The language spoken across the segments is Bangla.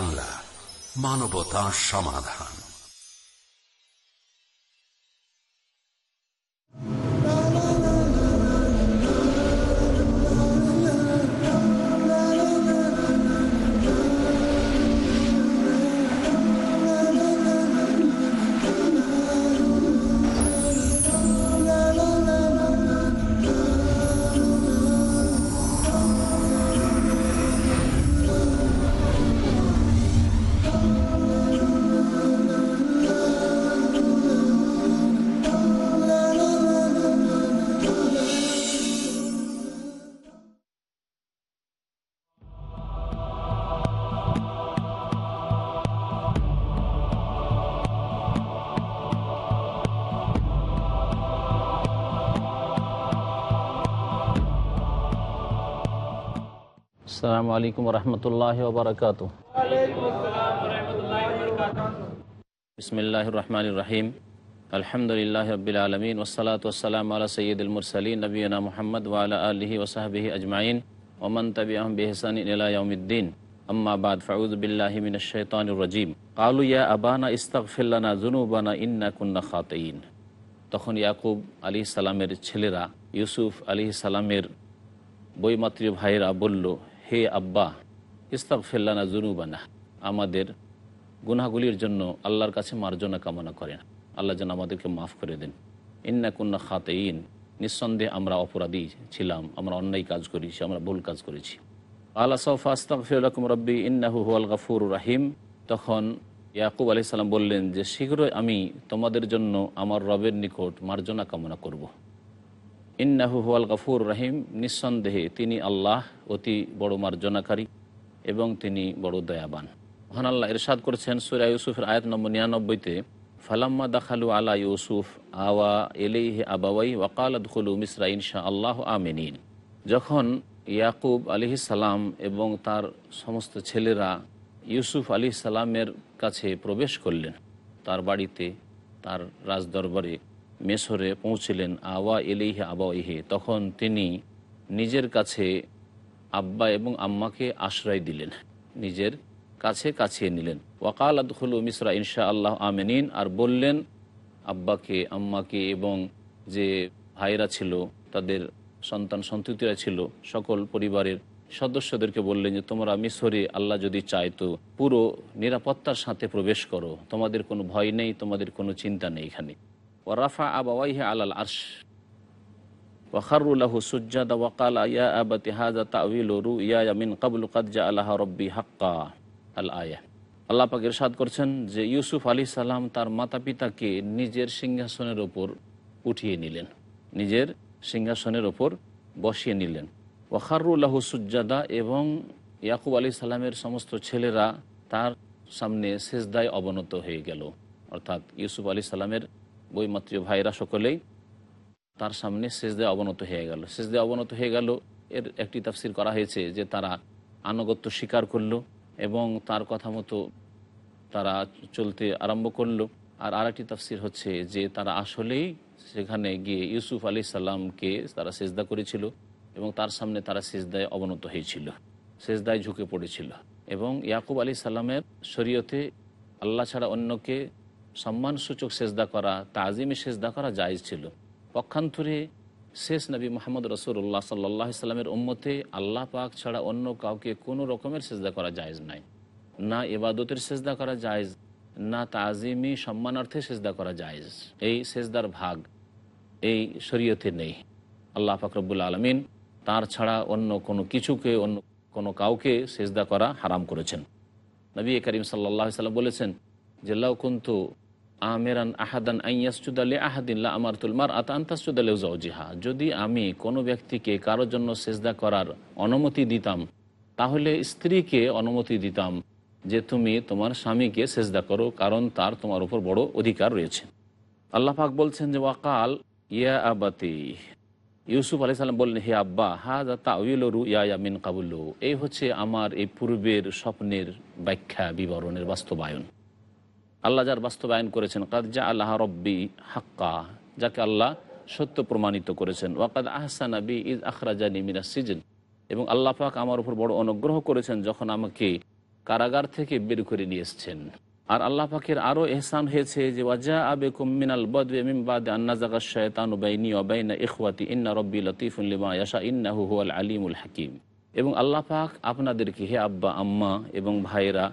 বাংলা মানবতা সমাধান। আসসালামু আলাইকুম রহমতুল্লাহ ওবরাকাত বিসমিল্লাহ রহমান রাহিম আলহামদুলিল্লাহ রবিল আলমিন ওসালাত ওসালাম আলা সৈয়দুল মুরসালিন নবীনা মোহাম্মদ ওয়ালা আলহি ওসাহাবিহি আজমাইন ওমন তবি আহম বেহসান ইলাউদ্দিন আম্মা বাদ ফাউদ বিল্লাহি মিন শৈতানুর রাজিম কালু ইয়া আবানা ইস্তাকফিল্লানা জুনুবানা ইন্না কুন্না খাতঈন তখন ইয়াকুব আলী সালামের ছেলেরা, ইউসুফ আলী সালামের বইমাতৃ ভাইয়েরা বলল হে আব্বা ইস্তাক ফেল্লানা জুনুবানা আমাদের গুনাগুলির জন্য আল্লাহর কাছে মার্জনা কামনা করেন। আল্লাহ যেন আমাদেরকে মাফ করে দেন। ইন্না কুন্না খাতে ইন নিঃসন্দেহে আমরা অপরাধী ছিলাম, আমরা অন্যায় কাজ করেছি, আমরা ভুল কাজ করেছি। আল্লাহ সফা আস্তাক ফিরকম রব্বি, ইন্নাহু হুয়াল গাফুর রাহিম। তখন ইয়াকুব আলি সাল্লাম বললেন, যে শীঘ্রই আমি তোমাদের জন্য আমার রবের নিকট মার্জনা কামনা করব। ইন্নাহু হুয়াল গাফুর রাহিম। নিঃসন্দেহে তিনি আল্লাহ, অতি বড় মার্জনাকারী এবং তিনি বড় দয়াবান। মহান আল্লাহ ইরশাদ করেছেন সুরা ইউসুফের আয়াত নম্বর নিরানব্বইতে, ফালাম্মা দাখালু আলা ইউসুফ আওয়া এলেইহে আবাওয়াই ওয়াকালাদ খুলু মিসরা ইনশা আল্লাহ আমিনিন। যখন ইয়াকুব আলি সালাম এবং তার সমস্ত ছেলেরা ইউসুফ আলি সালামের কাছে প্রবেশ করলেন, তার বাড়িতে, তার রাজদরবারে মেসরে পৌঁছিলেন আওয়া এলিহে আবা ইহে তখন তিনি নিজের কাছে আব্বা এবং আম্মাকে আশ্রয় দিলেন। নিজের কাছে কাছিয়ে নিলেন। ওয়াকাল আদখুল মিসরা ইনশা আল্লাহ আমেনিন। আর বললেন, আব্বাকে, আম্মাকে এবং যে ভাইরা ছিল, তাদের সন্তান সন্ততিরা ছিল, সকল পরিবারের সদস্যদেরকে বললেন যে, তোমরা মিশরে আল্লাহ যদি চায় তো পুরো নিরাপত্তার সাথে প্রবেশ করো। তোমাদের কোনো ভয় নেই, তোমাদের কোনো চিন্তা নেই এখানে। হাক্কা করছেন যে ইউসুফ আলী সালাম তার মাতা পিতাকে নিজের সিংহাসনের ওপর উঠিয়ে নিলেন। নিজের সিংহাসনের ওপর বসিয়ে নিলেন। ওয়াখারুল্লাহু সুজ্জাদা এবং ইয়াকুব আলী সালামের সমস্ত ছেলেরা তার সামনে শেষদায় অবনত হয়ে গেল। অর্থাৎ ইউসুফ আলী সালামের বইমাত্রীয় ভাইরা সকলেই তার সামনে সেজদে অবনত হয়ে গেল। সেজদে অবনত হয়ে গেল এর একটি তাফসির করা হয়েছে যে তারা আনুগত্য স্বীকার করল এবং তার কথা মতো তারা চলতে আরম্ভ করল। আর আরেকটি তাফসির হচ্ছে যে তারা আসলেই সেখানে গিয়ে ইউসুফ আলী সাল্লামকে তারা সেজদা করেছিল এবং তার সামনে তারা সেজদায় অবনত হয়েছিল, সেজদায় ঝুঁকে পড়েছিল। এবং ইয়াকুব আলী সাল্লামের শরীয়তে আল্লাহ ছাড়া অন্যকে সম্মানসূচক সেজদা করা, তাজিমে সেজদা করা জায়জ ছিল। পক্ষান্তরে শেষ নবী মোহাম্মদ রসুল্লাহ সাল্লাহ সাল্লামের উম্মতে আল্লাহ পাক ছাড়া অন্য কাউকে কোনো রকমের সেজদা করা জায়জ নাই। না এবাদতের সেজদা করা জায়জ, না তাজিমি সম্মানার্থে সেজদা করা জায়জ। এই সেজদার ভাগ এই শরীয়তে নেই। আল্লাহ ফাকরবুল আলমিন তার ছাড়া অন্য কোনো কিছুকে, অন্য কোনো কাউকে সেজদা করা হারাম করেছেন। নবী করিম সাল্লাহ সাল্লাম বলেছেন যে, লাউ কুন্তু আমেরান আহাদান আইয়াসুদালে আহাদিল্লা আমার তুলমার আতান্তাসুদালে জিহা। যদি আমি কোনো ব্যক্তিকে কারোর জন্য সেজদা করার অনুমতি দিতাম, তাহলে স্ত্রীকে অনুমতি দিতাম যে তুমি তোমার স্বামীকে সেজদা করো, কারণ তার তোমার উপর বড় অধিকার রয়েছে। আল্লাহ পাক বলছেন যে, ওয়াকাল, ইয়া আবাতি। ইউসুফ আলি সাল্লাম বললেন, হে আব্বা হা যা তাউল রু ইয়া মিন কাবুল্লু এই হচ্ছে আমার এই পূর্বের স্বপ্নের ব্যাখ্যা, বিবরণের বাস্তবায়ন। আল্লাহ যার বাস্তবায়ন করেছেন, কাদ যা আল্লাহ রব্বি হাক্কা যাকে আল্লাহ সত্য প্রমাণিত করেছেন, ওয়াকাদ আহসান আবি ইজ আখরাজানি মিনা সিজন এবং আল্লাহ পাক আমার উপর বড় অনুগ্রহ করেছেন যখন আমাকে কারাগার থেকে বের করে নিয়ে এসছেন। আর আল্লাহ পাকের আরও এহসান হয়েছে যে ওয়াজা আবে কুমিনাল বদবে মিমবাদ আন্না জাগা শয়তানু বাইনি অবাইনা ইখওয়াতি, ইন্না রব্বি লতিফুল্লিমা ইয়াশা, ইন্নাহু হুয়াল আলিমুল হাকিম এবং আল্লাহ পাক আপনাদেরকে, হে আব্বা, আম্মা এবং ভাইরা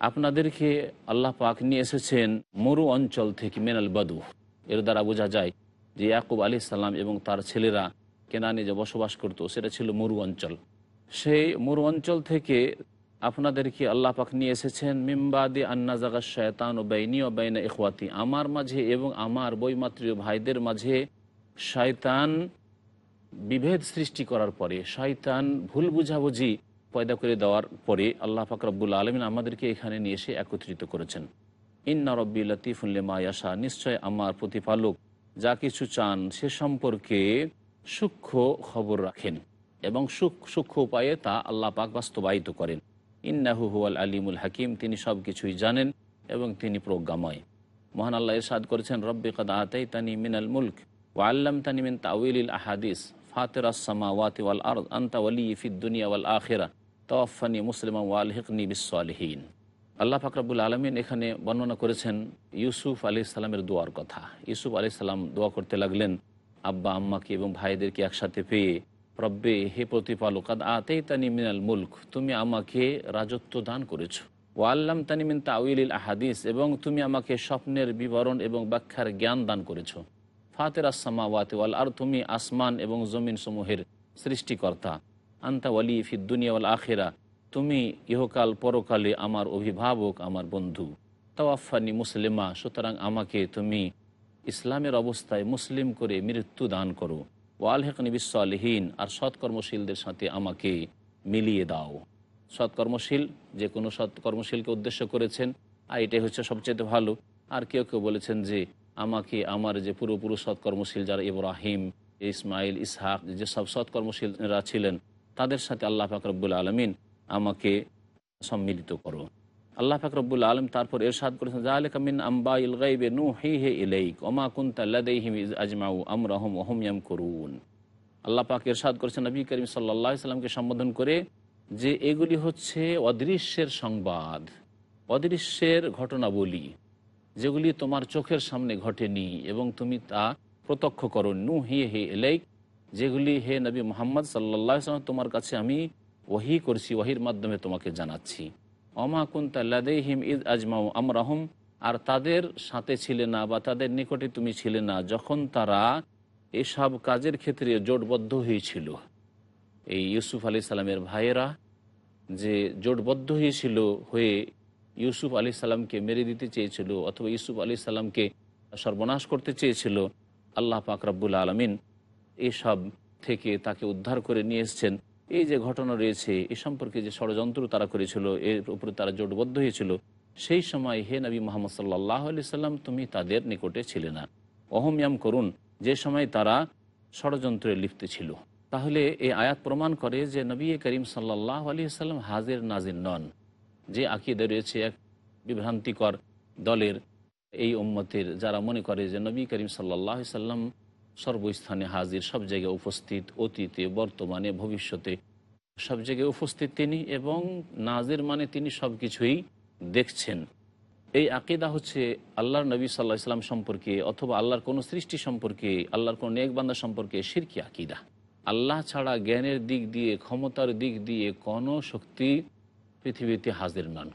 আপনাদেরকে আল্লাহ পাক নিয়ে এসেছেন মরু অঞ্চল থেকে মেনাল বাদু। এর দ্বারা বোঝা যায় যে ইয়াকুব আলী সাল্লাম এবং তার ছেলেরা কেনানে যে বসবাস করত, সেটা ছিল মরু অঞ্চল। সেই মরু অঞ্চল থেকে আপনাদেরকে আল্লাহ পাক নিয়ে এসেছেন মিমবাদি আন্না জাগা শয়তান ও বাইনি ও বাইনা ইখওয়াতি। আমার মাঝে এবং আমার বইমাত্রীয় ভাইদের মাঝে শয়তান বিভেদ সৃষ্টি করার পরে, শয়তান ভুল বুঝাবুঝি পয়দা করে দেওয়ার পরে আল্লাহ পাক রব্বুল আলমিন আমাদেরকে এখানে নিয়ে এসে একত্রিত করেছেন। ইন্না রব্বি লতিফুল্লেমা ইয়াসা নিশ্চয় আমার প্রতিপালক যা কিছু চান সে সম্পর্কে সূক্ষ্ম খবর রাখেন এবং সূক্ষ্ম উপায়ে তা আল্লাহ পাক বাস্তবায়িত করেন। ইন্নাহু হুয়াল আলিমুল হাকিম, তিনি সব কিছুই জানেন এবং তিনি প্রজ্ঞাময়। মহান আল্লাহ ইরশাদ করেছেন, রব্বি কদ আতাই তানি মিনাল মুলক ওয়া আল্লাম তানি মিন তাউইল আহাদিস ফাতের আসামা ওয়াতি ওয়াল আর আন্তা ওয়ালি ফিদ দুনিয়া ওয়াল আখেরা। তওয়াফানি মুসলিমা ওয়াল হিকনি বিসালহীন আল্লাহ ফাকরাবুল আলমিন এখানে বর্ণনা করেছেন ইউসুফ আলি সাল্লামের দোয়ার কথা। ইউসুফ আলি সাল্লাম দোয়া করতে লাগলেন, আব্বা, আম্মাকে এবং ভাইদেরকে একসাথে পেয়ে, রব্বে, হে প্রতিপালক আতেই তানি মিনাল মুল্ক, তুমি আমাকে রাজত্ব দান করেছ। ও আল্লাম তানি মিন তাউইল আহাদিস, এবং তুমি আমাকে স্বপ্নের বিবরণ এবং ব্যাখ্যার জ্ঞান দান করেছ। ফাতের আসামা ওয়াতে ওয়াল আর তুমি আসমান এবং জমিন সমূহের সৃষ্টিকর্তা। আন্তা ওয়ালি ফিদ দুনিয়া ওয়াল আখেরা। তুমি ইহকাল পরকালে আমার অভিভাবক, আমার বন্ধু। তাওয়াফানি মুসলিমা, সুতরাং আমাকে তুমি ইসলামের অবস্থায় মুসলিম করে মৃত্যু দান করো। ওয়াল হেকনি বিশ্বআলহীন আর সৎকর্মশীলদের সাথে আমাকে মিলিয়ে দাও। সৎকর্মশীল, যে কোনো সৎকর্মশীলকে উদ্দেশ্য করেছেন, আর এটাই হচ্ছে সবচেয়ে ভালো। আর কেউ কেউ বলেছেন যে, আমাকে আমার যে পুরোপুরো সৎকর্মশীল যারা ইব্রাহিম, ইসমাইল, ইসহাক, যে সব সৎকর্মশীলরা ছিলেন তাদের সাথে আল্লাহ ফাকরবুল আলমিন আমাকে সম্মিলিত করো। আল্লাহ ফাকরবুল আলম তারপর এরশাদ করেছেন জাহালেকা মিন আম্বা ইল গাইবে নু হি হে ইলাইক ওমা কুন্তা লাদাইহিম ইজ আজমাউ আমরাহম ওহম ইয়াম করুন আল্লাহ পাক এরশাদ করেছেন, নবী করিম সাল্লাহ সাল্লামকে সম্বোধন করে যে এগুলি হচ্ছে অদৃশ্যের সংবাদ, অদৃশ্যের ঘটনাবলী, যেগুলি তোমার চোখের সামনে ঘটেনি এবং তুমি তা প্রত্যক্ষ করো। নু হি হে এলাইক যেগুলি হে নবী মোহাম্মদ সাল্লাহ সাল্লাম তোমার কাছে আমি ওহি করছি, ওহির মাধ্যমে তোমাকে জানাচ্ছি। অমা কুন্তাল্লাদেহিম ইদ আজমাউ আমরাহম, আর তাদের সাথে ছিলে না বা তাদের নিকটে তুমি ছিলে না, যখন তারা এসব কাজের ক্ষেত্রে জোটবদ্ধ হয়েছিল। এই ইউসুফ আলি সাল্লামের ভাইয়েরা যে জোটবদ্ধ হয়েছিল হয়ে ইউসুফ আলি সাল্লামকে মেরে দিতে চেয়েছিল, অথবা ইউসুফ আলি সাল্লামকে সর্বনাশ করতে চেয়েছিল, আল্লাহ পাক রব্বুল আলমিন এসব থেকে তাকে উদ্ধার করে নিয়ে এসছেন। এই যে ঘটনা রয়েছে, এ সম্পর্কে যে ষড়যন্ত্র তারা করেছিল, এর উপরে তারা জোটবদ্ধ হয়েছিল, সেই সময় হে নবী মোহাম্মদ সাল্লাহ আলি সাল্লাম, তুমি তাদের নিকটে ছিলে না। অহমিয়াম করুন, যে সময় তারা ষড়যন্ত্রে লিপ্ত ছিল। তাহলে এই আয়াত প্রমাণ করে যে নবী করিম সাল্লাহ আলী সাল্লাম হাজির নাজির নন। যে আকিদে রয়েছে এক বিভ্রান্তিকর দলের এই উম্মতের, যারা মনে করে যে নবী করিম সাল্লাহ সাল্লাম সর্বস্থানে হাজির, সব জায়গায় উপস্থিত, অতীতে, বর্তমানে, ভবিষ্যতে। সব জায়গায় উপস্থিত তিনি এবং নাজির মানে তিনি সব কিছুই দেখছেন। এই আকিদা হচ্ছে আল্লাহর নবী সাল্লাহ ইসলাম সম্পর্কে অথবা আল্লাহর কোনো সৃষ্টি সম্পর্কে, আল্লাহর কোনো নেকবান্ধা সম্পর্কে শিরকি আকিদা। আল্লাহ ছাড়া জ্ঞানের দিক দিয়ে, ক্ষমতার দিক দিয়ে কোনো শক্তি পৃথিবীতে হাজির নন।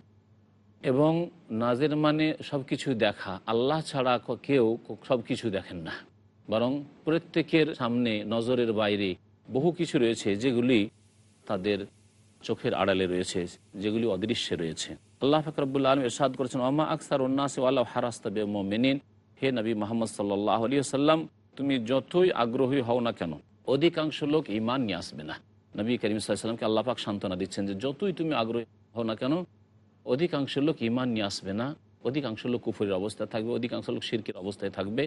এবং নাজের মানে সব কিছু দেখা, আল্লাহ ছাড়া কেউ সব কিছু দেখেন না। বরং প্রত্যেকের সামনে নজরের বাইরে বহু কিছু রয়েছে যেগুলি তাদের চোখের আড়ালে রয়েছে, যেগুলি অদৃশ্যে রয়েছে। আল্লাহ ফকরবুল্লা আলম এরশাদ করেছেন ওমা আকসার উন্নাসে আল্লাহ হারাস্তাবে মোমেনিন হে নবী মোহাম্মদ সাল্লাহ আলী সাল্লাম তুমি যতই আগ্রহী হও না কেন, অধিকাংশ লোক ইমান নিয়ে আসবে না। নবী করিম সাল্লামকে আল্লাপাক সান্ত্বনা দিচ্ছেন যে যতই তুমি আগ্রহী হও না কেন, অধিকাংশ লোক ইমান নিয়ে আসবে না, অধিকাংশ লোক কুফুরের অবস্থায় থাকবে, অধিকাংশ লোক শিরকের অবস্থায় থাকবে।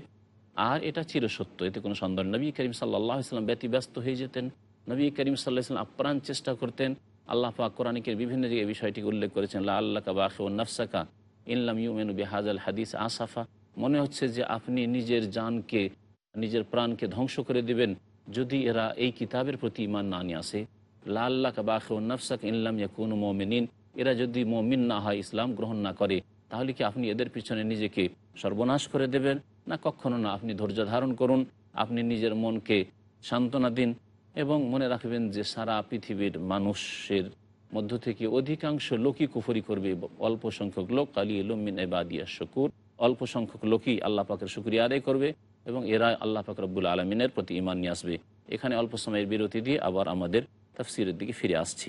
আর এটা চিরসত্য এতে কোনো সন্দেহ নবী করিম সাল্লাহ ইসলাম ব্যতিব্যস্ত হয়ে যেতেন। নবী করিম সাল্লাহ ইসলাম আপ্রাণ চেষ্টা করতেন। আল্লাহ পাক কোরআনিকের বিভিন্ন জায়গায় বিষয়টিকে উল্লেখ করেছেন লা আল্লাহ কাবাহ নফসাকা ইনলাম ইউমেনু বেহাজ আল হাদিস আসাফা। মনে হচ্ছে যে আপনি নিজের জানকে, নিজের প্রাণকে ধ্বংস করে দিবেন, যদি এরা এই কিতাবের প্রতি ইমান না নিয়ে আসে। লা আল্লাহ কাবাহ নফসাক ইনলাম ইয়াকুন মোমেনিন। এরা যদি মমিন না হয়, ইসলাম গ্রহণ না করে, তাহলে কি আপনি এদের পিছনে নিজেকে সর্বনাশ করে দেবেন? না কখনো না, আপনি ধৈর্য ধারণ করুন, আপনি নিজের মনকে সান্ত্বনা দিন এবং মনে রাখবেন যে সারা পৃথিবীর মানুষের মধ্য থেকে অধিকাংশ লোকই কুফরি করবে। অল্প সংখ্যক লোক কালী লুমিন এবাদিয়া শকুর অল্প সংখ্যক লোকই আল্লাহ পাকের শুক্রিয়া আদায় করবে এবং এরা আল্লাহ পাক রব্বুল আলমিনের প্রতি ইমান নিয়ে আসবে। এখানে অল্প সময়ের বিরতি দিয়ে আবার আমাদের তফসিরের দিকে ফিরে আসছি।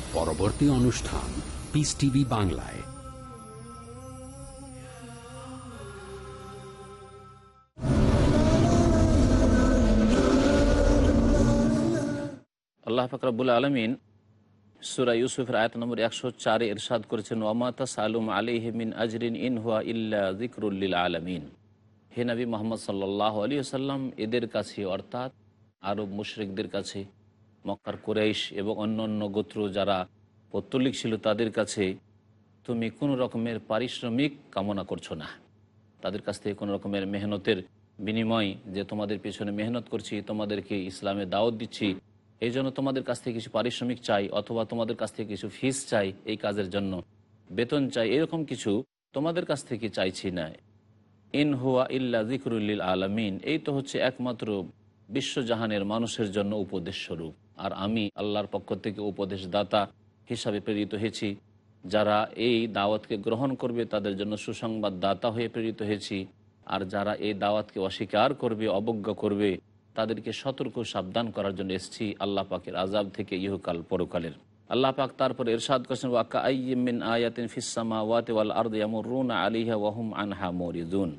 পরবর্তী অনুষ্ঠান পিস টিভি বাংলায়। আল্লাহ ফাকরাবুল আলমিন সুরা ইউসুফের আয়াত নম্বর একশো চারে এরশাদ করেছেন ওয়ামাতা সালুম আলিহমিন আজরিন ইন হুয়া ইল্লা জিক্রুল্লিল আলমিন। হে নবী মোহাম্মদ সাল্লাহ আলী সাল্লাম এদের কাছে অর্থাৎ আরব মুশরিকদের কাছে মক্কার কুরাইশ এবং অন্য অন্য গোত্র যারা পত্তলিক ছিল তাদের কাছে তুমি কোনো রকমের পারিশ্রমিক কামনা করছ না। তাদের কাছ থেকে কোনো রকমের মেহনতের বিনিময় যে তোমাদের পেছনে মেহনত করছি, তোমাদেরকে ইসলামে দাওয়াত দিচ্ছি, এই জন্য তোমাদের কাছ থেকে কিছু পারিশ্রমিক চাই অথবা তোমাদের কাছ থেকে কিছু ফিস চাই, এই কাজের জন্য বেতন চাই, এরকম কিছু তোমাদের কাছ থেকে চাইছি না। ইন হুয়া ইল্লা জিকরুল্লিল আলমিন, এই তো হচ্ছে একমাত্র বিশ্বজাহানের মানুষের জন্য উপদেশ স্বরূপ। আর আমি আল্লাহর পক্ষ থেকে উপদেশ দাতা হিসাবে প্রেরিত হয়েছি। যারা এই দাওয়াতকে গ্রহণ করবে, তাদের জন্য সুসংবাদ দাতা হয়ে প্রেরিত হয়েছি। আর যারা এই দাওয়াতকে অস্বীকার করবে, অবজ্ঞা করবে, তাদেরকে সতর্ক সাবধান করার জন্য এসেছি আল্লাহ পাকের আজাব থেকে ইহকাল পরকালের। আল্লাহ পাক তারপর এরশাদ করছেন ওয়াকা আইমিন আয়াতিন ফিসামা ওয়াতে ওয়াল আর্দ ইয়ামুরুন আলিহা ওয়াহুম আনহা মরিদুন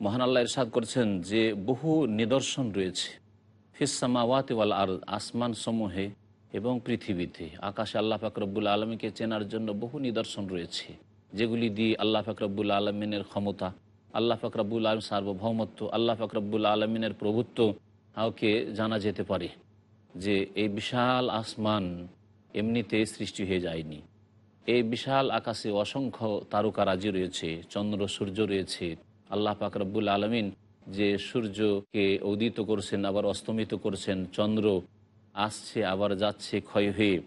মহান আল্লাহ ইরশাদ করছেন যে বহু নিদর্শন রয়েছে। ফিসামা ওয়াতে ওয়াল আর্দ, আসমান সমূহে এবং পৃথিবীতে। আকাশে আল্লাহ ফাকরবুল আলমীকে চেনার জন্য বহু নিদর্শন রয়েছে, যেগুলি দিয়ে আল্লাহ ফাকরবুল আলমিনের ক্ষমতা, আল্লাহ ফাকরাবুল আলম সার্বভৌমত্ব, আল্লাহ ফাকরাবুল আলমিনের প্রভুত্ব কাউকে জানা যেতে পারে, যে এই বিশাল আসমান এমনিতে সৃষ্টি হয়ে যায়নি। এই বিশাল আকাশে অসংখ্য তারকারাজি রয়েছে, চন্দ্র, সূর্য রয়েছে। আল্লাহ পাক রব্বুল আলমিন যে সূর্যকে উদিত করছেন, আবার অস্তমিত করছেন, চন্দ্র আসছে, আবার যাচ্ছে, ক্ষয় হয়ে।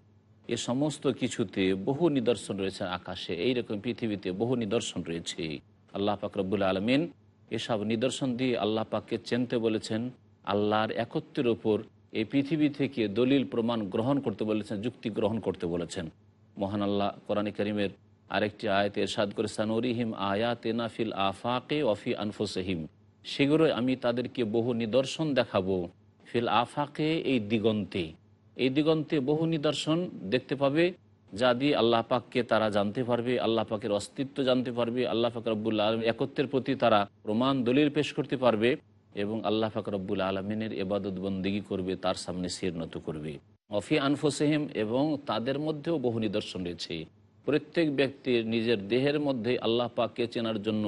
এ সমস্ত কিছুতে বহু নিদর্শন রয়েছে আকাশে। এইরকম পৃথিবীতে বহু নিদর্শন রয়েছে। আল্লাহ পাক রব্বুল আলমিন এসব নিদর্শন দিয়ে আল্লাহ পাককে চেনতে বলেছেন। আল্লাহর একত্রের ওপর এই পৃথিবী থেকে দলিল প্রমাণ গ্রহণ করতে বলেছেন, যুক্তি গ্রহণ করতে বলেছেন। মহান আল্লাহ কোরআন করিমের আরেকটি আয়াতে এরশাদ করে সানুরিহিম আয়াত এনাফিল আফাকে অফি আনফোসহিম। শীঘ্রই আমি তাদেরকে বহু নিদর্শন দেখাবো। ফিল আফাকে এই দিগন্তে। এই দিগন্তে বহু নিদর্শন দেখতে পাবে, যা দিয়ে আল্লাহ পাককে তারা জানতে পারবে, আল্লাহ পাকের অস্তিত্ব জানতে পারবে, আল্লাহ পাক রব্বুল্লা আলম একত্রের প্রতি তারা প্রমাণ, দলিল পেশ করতে পারবে এবং আল্লাহ পাক রব্বুল আলমিনের এবাদত বন্দিগি করবে, তার সামনে শিরনত করবে। অফি আনফোসেহিম এবং তাদের মধ্যেও বহু নিদর্শন রয়েছে। প্রত্যেক ব্যক্তির নিজের দেহের মধ্যে আল্লাহ পাককে চেনার জন্য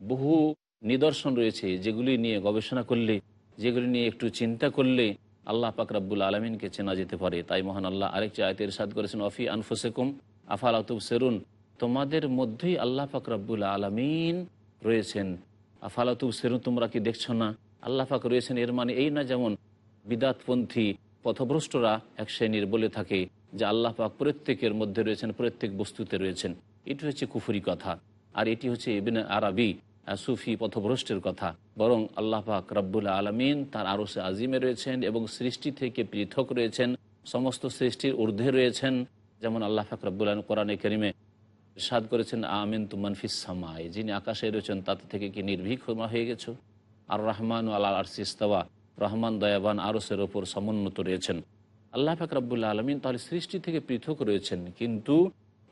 বহু নিদর্শন রয়েছে যেগুলি নিয়ে গবেষণা করলে, যেগুলি নিয়ে একটু চিন্তা করলে আল্লাহ পাক রাব্বুল আলমিনকে চেনা যেতে পারে। তাই মহান আল্লাহ আরেকটি আয়তের সাদ করেছেন অফি আনফোসেকুম আফাল আতুব সেরুন তোমাদের মধ্যেই আল্লাহ পাক রাব্বুল আলমিন রয়েছেন। আফাল আতুব সেরুন তোমরা কি দেখছ না? আল্লাহ পাক রয়েছেন, এর মানে এই না যেমন বিদাতপন্থী পথভ্রষ্টরা এক শ্রেণির বলে থাকে, যে আল্লাহ পাক প্রত্যেকের মধ্যে রয়েছেন, প্রত্যেক বস্তুতে রয়েছেন। এটি হচ্ছে কুফুরি কথা। আর এটি হচ্ছে ইবিন আরবি। সুফি পথভ্রষ্টের কথা। বরং আল্লাহ পাক রব্বুল আলমিন তার আরও সে আজিমে রয়েছেন এবং সৃষ্টি থেকে পৃথক রয়েছেন, সমস্ত সৃষ্টির ঊর্ধ্বে রয়েছেন। যেমন আল্লাহ পাক রব্বুল আলম কোরআনে করিমে সাদ করেছেন আমিন তুমানফিস সামায় যিনি আকাশে রয়েছেন, তাতে থেকে কি নির্ভীক হয়ে গেছো? আর রহমান আল্লাহ আরসিস্তাওয়া রহমান দয়াবান আরসের ওপর সমুন্নত রয়েছেন। আল্লাহ পাক রব্বুল্লা আলমিন তাহলে সৃষ্টি থেকে পৃথক রয়েছেন, কিন্তু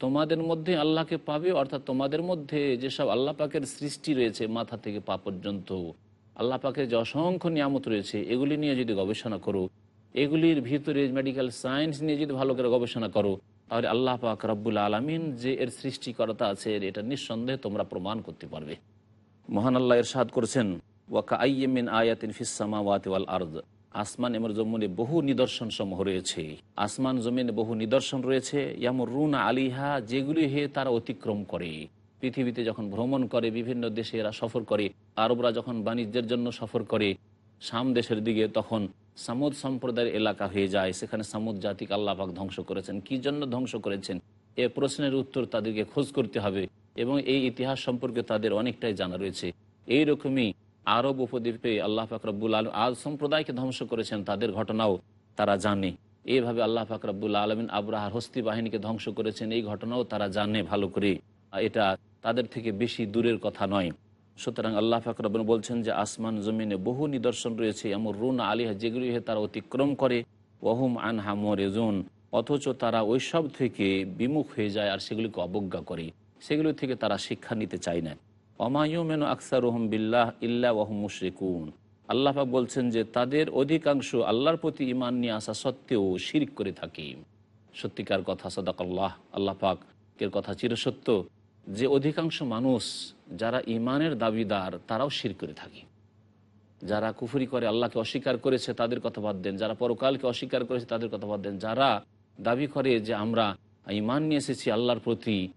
তোমাদের মধ্যে আল্লাহকে পাবে, অর্থাৎ তোমাদের মধ্যে যেসব আল্লাহ পাকের সৃষ্টি রয়েছে মাথা থেকে পা পর্যন্ত, আল্লাহ পাকের যে অসংখ্য নিয়ামত রয়েছে, এগুলি নিয়ে যদি গবেষণা করো, এগুলির ভিতরে মেডিকেল সায়েন্স নিয়ে যদি ভালো করে গবেষণা করো, তাহলে আল্লাহ পাক রব্বুল আলমিন যে এর সৃষ্টিকর্তা আছে এটা নিঃসন্দেহে তোমরা প্রমাণ করতে পারবে। মহান আল্লাহ এর সাদ করছেন ওয়াকা আইয়েমিন আয়াতিন ফিসামা ওয়াতিওয়াল আর্দ। আসমান এমর জমিনে বহু নিদর্শন সমূহ রয়েছে। আসমান, জমিনে বহু নিদর্শন রয়েছে। ইয়ামর রুন আলিহা, যেগুলি হে তারা অতিক্রম করে। পৃথিবীতে যখন ভ্রমণ করে, বিভিন্ন দেশে এরা সফর করে, আরবরা যখন বাণিজ্যের জন্য সফর করে সাম দেশের দিকে তখন সামুদ সম্প্রদায়ের এলাকা হয়ে যায়। সেখানে সামুদ জাতিকে আল্লাপাক ধ্বংস করেছেন। কি জন্য ধ্বংস করেছেন? এ প্রশ্নের উত্তর তাদেরকে খোঁজ করতে হবে এবং এই ইতিহাস সম্পর্কে তাদের অনেকটাই জানা রয়েছে। এইরকমই আরব উপদ্বীপে আল্লাহ ফাকরাবুল আলম আজ সম্প্রদায়কে ধ্বংস করেছেন, তাদের ঘটনাও তারা জানে। এইভাবে আল্লাহ ফাকরাবুল আলমিন আব্রাহার হস্তি বাহিনীকে ধ্বংস করেছেন, এই ঘটনাও তারা জানে ভালো করে। এটা তাদের থেকে বেশি দূরের কথা নয়। সুতরাং আল্লাহ ফাকরাবুল বলছেন যে, আসমান জমিনে বহু নিদর্শন রয়েছে। এমন রুন আলিহা যেগুলি তারা অতিক্রম করে। ওহুম আনহা মরেজুন। অথচ তারা ওইসব থেকে বিমুখ হয়ে যায় আর সেগুলিকে অবজ্ঞা করে। সেগুলি থেকে তারা শিক্ষা নিতে চায় না। অমায়ুমেন আকসার রহম বিল্লাহ ইল্লা ওহম মুশরিকুন। আল্লাহাক বলছেন যে তাদের অধিকাংশ আল্লাহর প্রতি ইমান নিয়ে আসা সত্ত্বেও শিরিক করে থাকে। সত্যিকার কথা সদাকল্লাহ, আল্লাহ পাকের কথা চিরসত্য, যে অধিকাংশ মানুষ যারা ইমানের দাবিদার, তারাও শির করে থাকে। যারা কুফুরি করে, আল্লাহকে অস্বীকার করেছে, তাদের কথা বাদ দেন। যারা পরকালকে অস্বীকার করেছে, তাদের কথা বাদ দেন। যারা দাবি করে যে আমরা ইমান নিয়ে এসেছি আল্লাহর প্রতি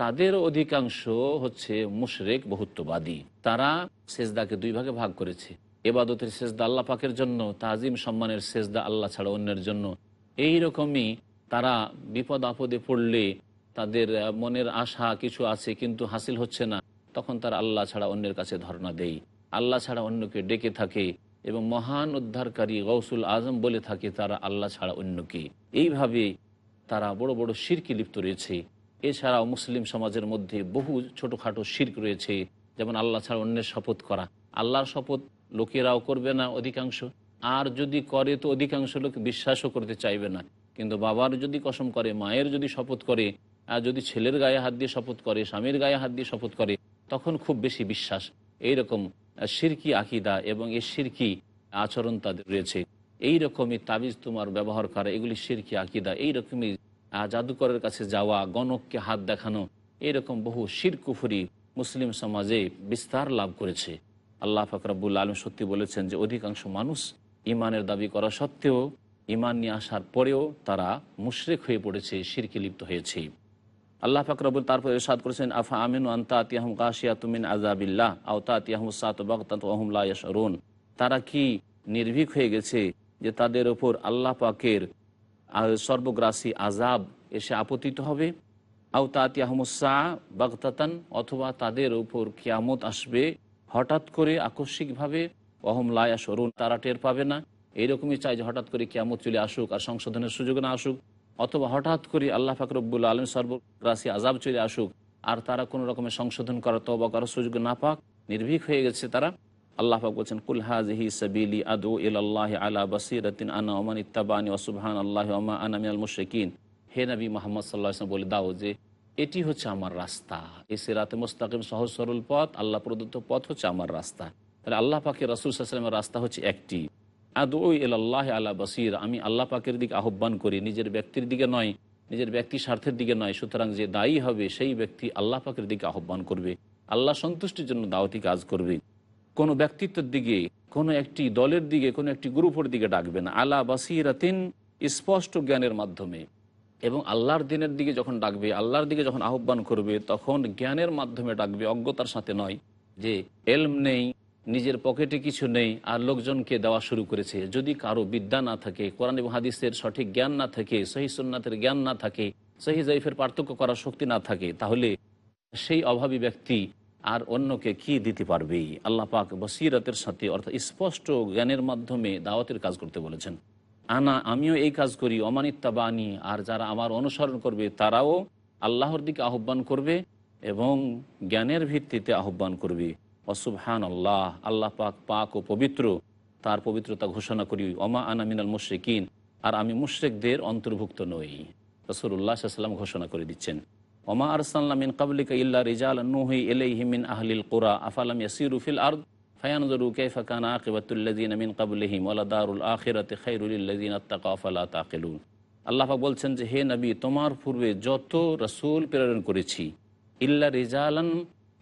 তাদের অধিকাংশ হচ্ছে মুশরেক, বহুত্ববাদী। তারা সেজদাকে দুই ভাগে ভাগ করেছে। এবাদতের সেজদা আল্লাহ পাকের জন্য, তাজিম সম্মানের সেজদা আল্লাহ ছাড়া অন্যের জন্য। এই রকমই তারা বিপদ আপদে পড়লে তাদের মনের আশা কিছু আছে কিন্তু হাসিল হচ্ছে না। তখন তারা আল্লাহ ছাড়া অন্যের কাছে ধর্ণা দেয়। আল্লাহ ছাড়া অন্যকে ডেকে থাকে এবং মহান উদ্ধারকারী গৌসুল আজম বলে থাকে, তারা আল্লাহ ছাড়া অন্যকে। এইভাবে তারা বড় বড় শিরকি লিপ্ত রয়েছে। এছাড়াও মুসলিম সমাজের মধ্যে বহু ছোটোখাটো শির্ক রয়েছে, যেমন আল্লাহ ছাড়া অন্যের শপথ করা। আল্লাহর শপথ লোকেরাও করবে না অধিকাংশ। আর যদি করে তো অধিকাংশ লোক বিশ্বাসও করতে চাইবে না। কিন্তু বাবার যদি কসম করে, মায়ের যদি শপথ করে, আর যদি ছেলের গায়ে হাত দিয়ে শপথ করে, স্বামীর গায়ে হাত দিয়ে শপথ করে, তখন খুব বেশি বিশ্বাস। এইরকম সিরকি আকিদা এবং এই সিরকি আচরণ তাদের রয়েছে। এই রকমই তাবিজ তোমার ব্যবহার করা, এগুলি শিরকি আকিদা এই রকমই জাদুকরের কাছে যাওয়া, গণককে হাত দেখানো, এরকম বহু শিরকুফুরি মুসলিম সমাজে বিস্তার লাভ করেছে। আল্লাহ ফাকরাবুল আলম সত্যি বলেছেন যে অধিকাংশ মানুষ ইমানের দাবি করা সত্ত্বেও ইমান নিয়ে আসার পরেও তারা মুশরেক হয়ে পড়েছে, শিরকে লিপ্ত হয়েছে। আল্লাহ ফাকরাবুল তারপর ইরশাদ করেছেন, আফা আমিন আন্তা আতিয়াহম কাশিয়া তুমিন আজাবিল্লাহ আওতা তারা কি নির্ভীক হয়ে গেছে যে তাদের ওপর আল্লাহ পাকের সর্বগ্রাসী আজাব এসে আপতিত হবে। আওতাতিয়াহমুসা বাগতাতান অথবা তাদের উপর কিয়ামত আসবে। হঠাৎ করে আকস্মিকভাবে অহম লায়া সরুন, তারা টের পাবে না। এইরকমই চাই যে হঠাৎ করে কিয়ামত চলে আসুক আর সংশোধনের সুযোগ না আসুক। অথবা হঠাৎ করে আল্লাহ ফাকরবুল আলম সর্বগ্রাসী আজাব চলে আসুক। আর তারা কোনো রকমের সংশোধন করার তবা করার সুযোগ না পাক। নির্ভীক হয়ে গেছে তারা। আল্লাহ বলছেন, কুল হাজহি সাবিলি আদু ইল্লাহ আলা বাসিরাতিন আনা ওমান ইত্তাবানি ওসুবহান আল্লাহ ওমা আনা মিনাল মুশরিকিন। হে নবী মোহাম্মদ সাল্লাহ বলে, দাও যে, এটি হচ্ছে আমার রাস্তা। এই সেরাতে মোস্তাকিম, সহজ, সরল পথ, আল্লাহ প্রদত্ত পথ হচ্ছে আমার রাস্তা। তাহলে আল্লাহ পাকের রাসুল সাল্লামের রাস্তা হচ্ছে একটি। আদু ইল্লাহ আলা বাসির, আমি আল্লাহ পাকের দিকে আহ্বান করি, নিজের ব্যক্তির দিকে নয়, নিজের ব্যক্তি স্বার্থের দিকে নয়, সুতরাং যে দায়ী হবে, সেই ব্যক্তি আল্লাহ পাকের দিকে আহ্বান করবে। আল্লাহ সন্তুষ্টির জন্য দাওয়াতি কাজ করবে। কোনো ব্যক্তিত্বের দিকে, কোনো একটি দলের দিকে, কোনো একটি গ্রুপের দিকে ডাকবে না। আলা বাসিরাতিন স্পষ্ট জ্ঞানের মাধ্যমে। এবং আল্লাহর দিনের দিকে যখন ডাকবে, আল্লাহর দিকে যখন আহ্বান করবে, তখন জ্ঞানের মাধ্যমে ডাকবে। অজ্ঞতার সাথে নয় যে এলম নেই, নিজের পকেটে কিছু নেই, আর লোকজনকে দেওয়া শুরু করেছে। যদি কারও বিদ্যা না থাকে, কোরআন এবং হাদিসের সঠিক জ্ঞান না থাকে, সহি সুন্নাতের জ্ঞান না থাকে, সহি জাইফের পার্থক্য করার শক্তি না থাকে, তাহলে সেই অভাবী ব্যক্তি আর অন্যকে কি দিতে পারবে আল্লাহ পাক বসিরতের সাথে, অর্থাৎ স্পষ্ট জ্ঞানের মাধ্যমে দাওয়াতের কাজ করতে বলেছেন। আনা, আমিও এই কাজ করি অমানিত্তা বাণী আর যারা আমার অনুসরণ করবে, তারাও আল্লাহর দিকে আহ্বান করবে এবং জ্ঞানের ভিত্তিতে আহ্বান করবে। অসুবহান আল্লাহ আল্লাহ পাক পাক ও পবিত্র, তার পবিত্রতা ঘোষণা করি। অমা আনা মিনাল মুশ্রিকিন, আর আমি মুশ্রিকদের অন্তর্ভুক্ত নই। রসুল্লাহ সাল্লাম ঘোষণা করে দিচ্ছেন। ওমা আরসাল্লাহ মিন কাবলিকা ইল্লা রিজাল নুহি এলাইহি মিন আহলিল কোরা, আফালাম ইয়াসিরু ফিল আরদ? ফায়ানজুরু কাইফা কানা আকিবাতুল্লাযিনা মিন কাবলিহিম ওয়ালা দারুল আখিরাতি খায়রুল লিল্লাযিনা ইত্তাকাউ ফালা তাকিলুন। আল্লাহ বলছেন যে, হে নবী, তোমার পূর্বে যত রসুল প্রেরণ করেছি, ইল্লা রিজালান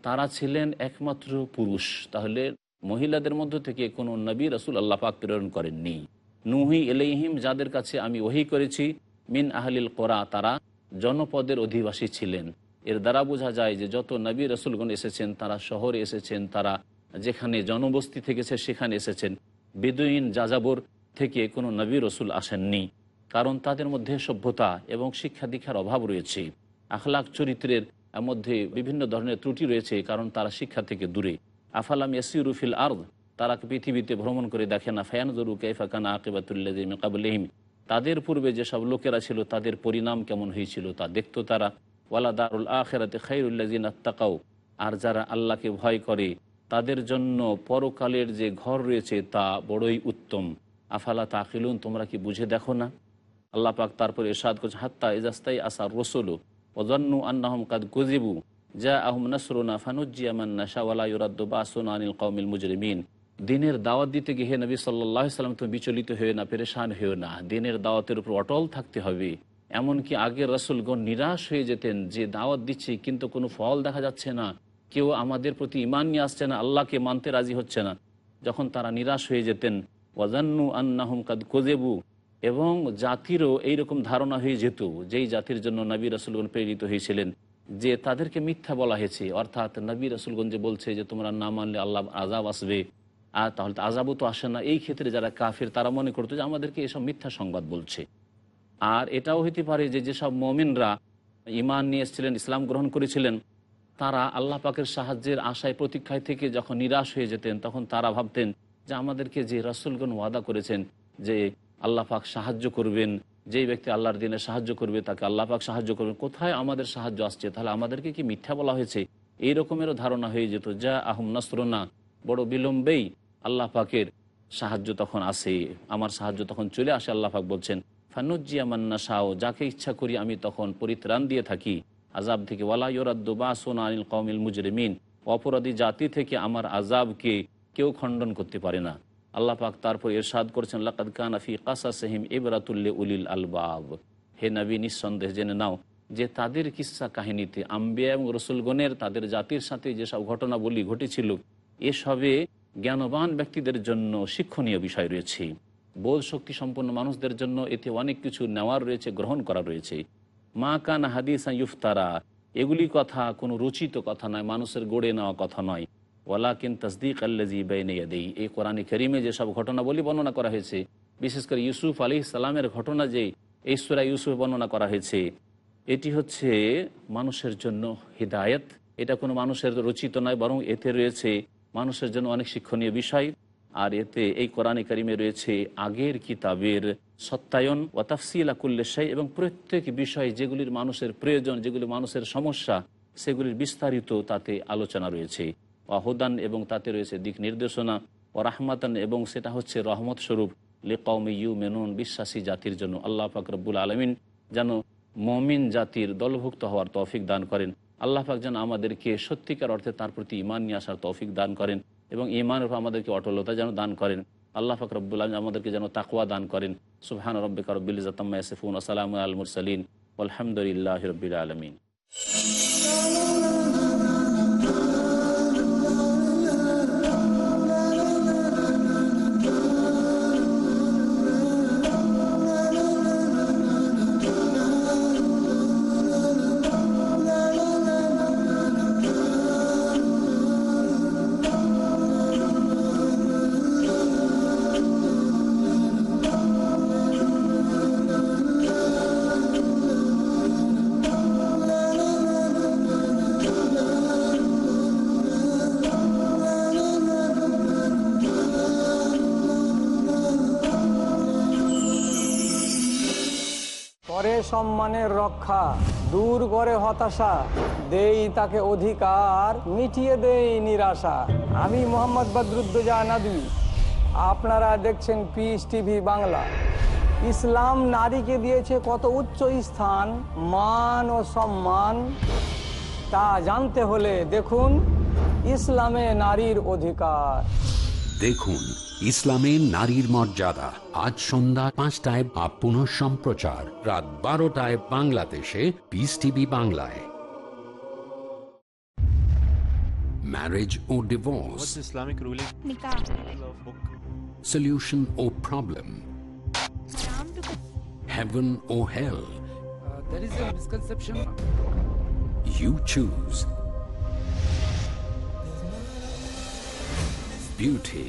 তারা ছিলেন একমাত্র পুরুষ। তাহলে মহিলাদের মধ্য থেকে কোনো নবী রসুল আল্লাহ পাক প্রেরণ করেননি। নুহি এলাইহিম যাদের কাছে আমি ওহি করেছি, মিন আহলিল কোরা, তারা জনপদের অধিবাসী ছিলেন। এর দ্বারা বোঝা যায় যে যত নবী রসুলগণ এসেছেন, তারা শহরে এসেছেন, তারা যেখানে জনবস্তি থেকেছে, সেখানে এসেছেন। বেদুইন, যাযাবর থেকে কোনো নবী রসুল আসেননি। কারণ তাদের মধ্যে সভ্যতা এবং শিক্ষা দীক্ষার অভাব রয়েছে। আখলাক চরিত্রের মধ্যে বিভিন্ন ধরনের ত্রুটি রয়েছে, কারণ তারা শিক্ষা থেকে দূরে। আফালাম ইয়াসিরুফিল আর্দ? তারা পৃথিবীতে ভ্রমণ করে দেখে না, ফায়ানজরু কাইফাকানা আকিবাতুল্লাহিম কাবুলহিম তাদের পূর্বে যেসব লোকেরা ছিল, তাদের পরিণাম কেমন হয়েছিল তা দেখতো তারা। ওয়ালা দারুল আখেরাতে খাইরুল্লাজিন আত্মাকাও আর যারা আল্লাহকে ভয় করে, তাদের জন্য পরকালের যে ঘর রয়েছে তা বড়ই উত্তম। আফালা তাকিলুন, তোমরা কি বুঝে দেখো না? আল্লাহ পাক তারপর এরশাদ করছে হাত্তা এজাস্তাই আসার রসুল ওজন্নু আন্নাহম কাদ গজিবু যা আহম নাসরুনা ফানুজ্জিয়ামান ইউরাদ্দু বাসুন আনিল কৌমিল মুজরিমিন। দিনের দাওয়াত দিতে গিয়ে নবী সাল্লাহ সাল্লাম, তুমি বিচলিত হয়ে না, পেরেশান হয়েও না। দিনের দাওয়াতের উপর অটল থাকতে হবে। এমনকি আগের রসুলগণ নিরাশ হয়ে যেতেন যে দাওয়াত দিচ্ছি, কিন্তু কোনো ফল দেখা যাচ্ছে না। কেউ আমাদের প্রতি ইমান নিয়ে আসছে না, আল্লাহকে মানতে রাজি হচ্ছে না। যখন তারা নিরাশ হয়ে যেতেন, ওয়াজান্নু আন্নাহম কাদ কোজেবু এবং জাতিরও এইরকম ধারণা হয়ে যেত, যেই জাতির জন্য নবী রসুলগণ প্রেরিত হয়েছিলেন, যে তাদেরকে মিথ্যা বলা হয়েছে। অর্থাৎ নবী রসুলগঞ্জ বলছে যে তোমরা না মানলে আল্লাহ আজাব আসবে। আর তাহলে তো আজাবও তো আসে না। এই ক্ষেত্রে যারা কাফির, তারা মনে করতো যে আমাদেরকে এসব মিথ্যা সংবাদ বলছে। আর এটাও হতে পারে যে যেসব মমিনরা ইমান নিয়ে এসেছিলেন, ইসলাম গ্রহণ করেছিলেন, তারা আল্লাহ পাকের সাহায্যের আশায় প্রতীক্ষায় থেকে যখন নিরাশ হয়ে যেতেন, তখন তারা ভাবতেন যে আমাদেরকে যে রসুলগণ ওয়াদা করেছেন যে আল্লাহ পাক সাহায্য করবেন, যেই ব্যক্তি আল্লাহর দিনে সাহায্য করবে, তাকে আল্লাহ পাক সাহায্য করবেন। কোথায় আমাদের সাহায্য আসছে? তাহলে আমাদেরকে কি মিথ্যা বলা হয়েছে? এই রকমেরও ধারণা হয়ে যেত, যা আহম নাসরনা বড় বিলম্বেই আল্লাহ পাকের সাহায্য তখন আসে, আমার সাহায্য তখন চলে আসে, আল্লাহ পাক বলছেন, ফানুজ্জিয়া মান্না শাহ যাকে ইচ্ছা করি আমি তখন পরিত্রাণ দিয়ে থাকি। আজাব থেকে, ওয়ালা ইরাদ্দু বা সোনা আনিল কৌমিল মুজরিমিন, অপরাধী জাতি থেকে আমার আজাবকে কেউ খণ্ডন করতে পারে না। আল্লাহ পাক তারপর এরশাদ করছেন, লাকাদ কানাফি কাসা সহিম ইবরাতুল্লে উলিল আলবাব। হে নবী, নিঃসন্দেহ জেনে নাও যে তাদের কিস্সা কাহিনীতে আম্বিয়া এবং রসুলগণের তাদের জাতির সাথে যেসব ঘটনাবলী ঘটেছিল, এসবে জ্ঞানবান ব্যক্তিদের জন্য শিক্ষণীয় বিষয় রয়েছে। বোধ শক্তি সম্পন্ন মানুষদের জন্য এতে অনেক কিছু নেওয়ার রয়েছে, গ্রহণ করা রয়েছে। মা কান হাদিস ইউফতারা, এগুলি কথা কোনো রচিত কথা নয়, মানুষের গড়ে নেওয়া কথা নয়। ওয়ালাকিন তসদিক আল্লাজি বেনে দেই এই কোরআনে করিমে যেসব ঘটনাবলী বর্ণনা করা হয়েছে, বিশেষ করে ইউসুফ আলী সালামের ঘটনা যে ঈশ্বরা ইউসুফ বর্ণনা করা হয়েছে, এটি হচ্ছে মানুষের জন্য হৃদায়ত। এটা কোনো মানুষের রচিত নয়, বরং এতে রয়েছে মানুষের জন্য অনেক শিক্ষণীয় বিষয়। আর এতে এই কোরআনে কারিমে রয়েছে আগের কিতাবের সত্যায়ন ও তাফসিল আকুল্লেশাই এবং প্রত্যেক বিষয় যেগুলির মানুষের প্রয়োজন, যেগুলি মানুষের সমস্যা, সেগুলির বিস্তারিত তাতে আলোচনা রয়েছে। অহদান এবং তাতে রয়েছে দিক নির্দেশনা ও রাহমাতান এবং সেটা হচ্ছে রহমত স্বরূপ। লেকৌমে ইউ মেনুন বিশ্বাসী জাতির জন্য আল্লাহ ফাকরবুল আলমিন যেন মমিন জাতির দলভুক্ত হওয়ার তৌফিক দান করেন। আল্লাহ পাক যেন আমাদেরকে সত্যিকার অর্থে তার প্রতি ইমান নিয়ে আসার তৌফিক দান করেন এবং ইমানের উপর আমাদেরকে অটলতা যেন দান করেন। আল্লাহ পাক রব্বুল আলম আমাদেরকে যেন তাকুয়া দান করেন। সুবহান রব্বিকা রব্বিল ইজাতাম্মা ইয়াসিফুন আসসালামু আল মুরসালিন। আলহামদুলিল্লাহ রব্বিল আলমিন। সম্মানের রক্ষা, দূর করে হতাশা, দেই তাকে অধিকার, মিটিয়ে দেই নিরাশা। আমি মোহাম্মদ বদরুদ্দোজা আপনারা দেখছেন পিস টিভি বাংলা। ইসলাম নারীকে দিয়েছে কত উচ্চ স্থান, মান ও সম্মান, তা জানতে হলে দেখুন, ইসলামে নারীর অধিকার। দেখুন ইসলামে নারীর মর্যাদা আজ সন্ধ্যা পাঁচটায় বা পুনঃ সম্প্রচার রাত বারোটায় বাংলাদেশে পিস টিভি বাংলায় marriage O divorce ruling? solution or problem heaven or hell there is a misconception. you choose beauty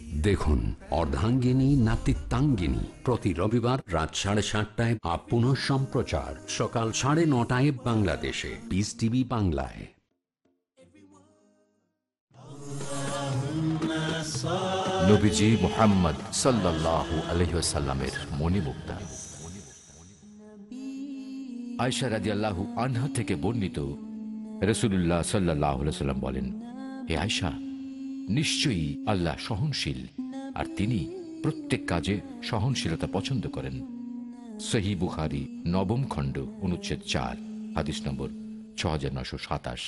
দেখুন, অর্ধাঙ্গিনী, নাতিত্বাঙ্গিনী। প্রতি রবিবার রাত সাড়ে সাতটায় আপ পুনঃ সম্প্রচার। সকাল সাড়ে নটায় বাংলাদেশে। পিস টিভি বাংলায়। মোহাম্মদ আনহা থেকে বর্ণিত রসুল্লাহ সাল্লাহ বলেন, হে আয়সা নিশ্চয়ই আল্লাহ সহনশীল, আর তিনি প্রত্যেক কাজে সহনশীলতা পছন্দ করেন। সহি বুখারি, নবম খণ্ড, অনুচ্ছেদ চার, হাদিস নম্বর ছ হাজার নশো সাতাশ।